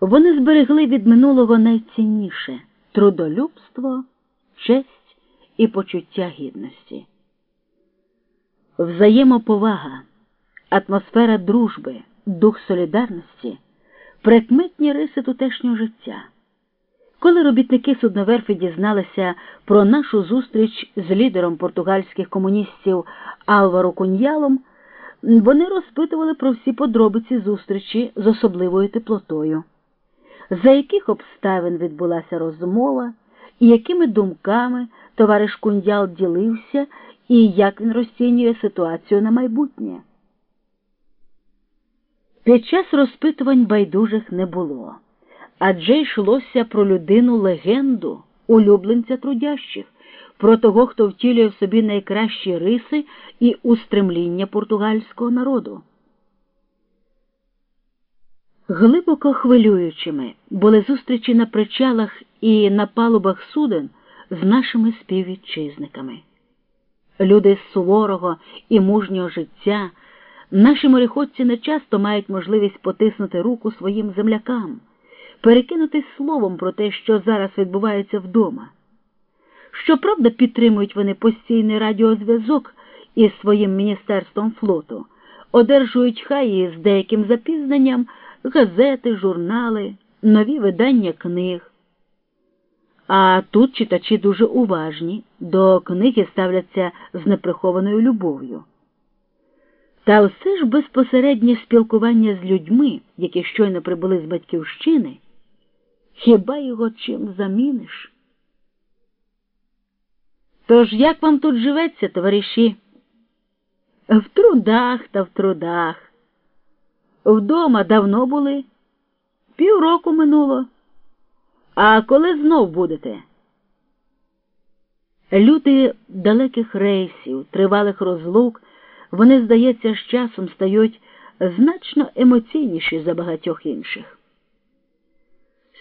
Вони зберегли від минулого найцінніше трудолюбство, честь і почуття гідності. Взаємоповага, атмосфера дружби, дух солідарності прикметні риси тутешнього життя. Коли робітники судноверфи дізналися про нашу зустріч з лідером португальських комуністів Алваро Куньялом, вони розпитували про всі подробиці зустрічі з особливою теплотою, за яких обставин відбулася розмова, і якими думками товариш Куньял ділився і як він розцінює ситуацію на майбутнє. Під час розпитувань байдужих не було, адже йшлося про людину легенду, улюбленця трудящих, про того, хто втілює в собі найкращі риси і устремління португальського народу. Глибоко хвилюючими були зустрічі на причалах і на палубах суден з нашими співвітчизниками. Люди з суворого і мужнього життя, наші мореходці не часто мають можливість потиснути руку своїм землякам, перекинути словом про те, що зараз відбувається вдома. Щоправда, підтримують вони постійний радіозв'язок із своїм міністерством флоту, одержують хай з деяким запізненням газети, журнали, нові видання книг. А тут читачі дуже уважні, до книги ставляться з неприхованою любов'ю. Та все ж безпосереднє спілкування з людьми, які щойно прибули з батьківщини, хіба його чим заміниш? Тож як вам тут живеться, товариші? В трудах та в трудах. Вдома давно були, півроку минуло. А коли знов будете? Люди далеких рейсів, тривалих розлук, вони, здається, з часом стають значно емоційніші за багатьох інших.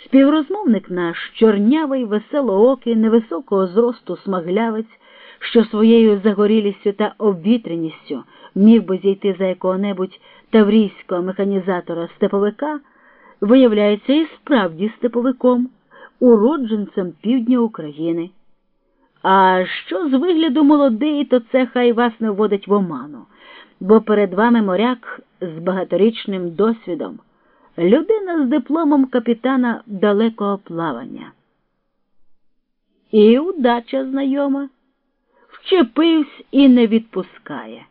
Співрозмовник наш, чорнявий, веселоокий, невисокого зросту смаглявець, що своєю загорілістю та обвітреністю міг би зійти за якого-небудь таврійського механізатора степовика, виявляється і справді степовиком, уродженцем півдня України. А що з вигляду молодий, то це хай вас не вводить в оману, бо перед вами моряк з багаторічним досвідом, людина з дипломом капітана далекого плавання. І удача знайома, вчепився і не відпускає.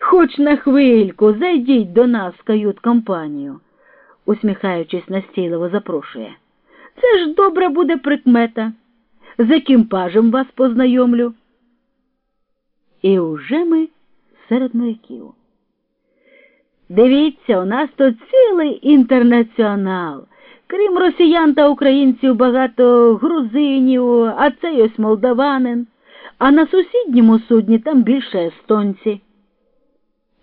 Хоч на хвильку зайдіть до нас в кают компанію, усміхаючись, настійливо запрошує. Це ж добра буде прикмета. З яким вас познайомлю. І уже ми серед моряків. Дивіться, у нас тут цілий інтернаціонал. Крім росіян та українців, багато грузинів, а цей ось молдаванин, а на сусідньому судні там більше естонці.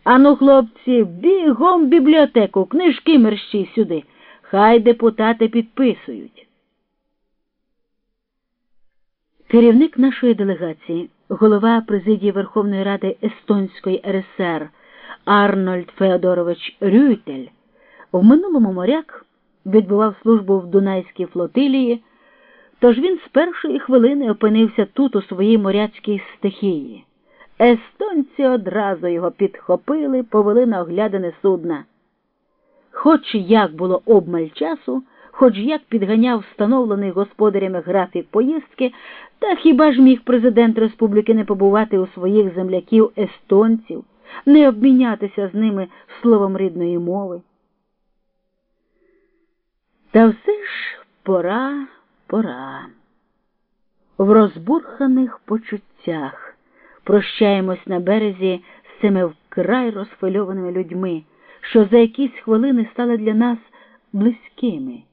Ану, хлопці, бігом бібліотеку, книжки мерщі сюди. Хай депутати підписують. Керівник нашої делегації, голова президії Верховної Ради Естонської РСР Арнольд Феодорович Рюйтель, в минулому моряк відбував службу в Дунайській флотилії, тож він з першої хвилини опинився тут, у своїй моряцькій стихії. Естонці одразу його підхопили, повели на оглядане судна. Хоч як було обмаль часу, хоч як підганяв встановлений господарями графік поїздки, та хіба ж міг президент республіки не побувати у своїх земляків естонців, не обмінятися з ними словом рідної мови? Та все ж пора, пора. В розбурханих почуттях прощаємось на березі з цими вкрай розхвильованими людьми, що за якісь хвилини стали для нас близькими,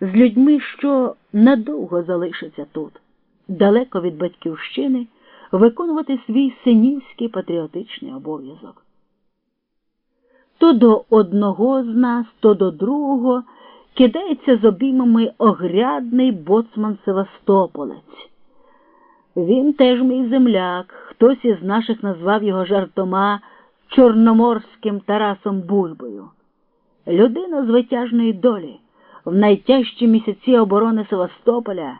з людьми, що надовго залишаться тут, далеко від батьківщини, виконувати свій синівський патріотичний обов'язок. То до одного з нас, то до другого кидається з обіймами огрядний боцман Севастополець. Він теж мій земляк, хтось із наших назвав його жартома Чорноморським Тарасом Бульбою. Людина з витяжної долі, в найтяжчі місяці оборони Севастополя.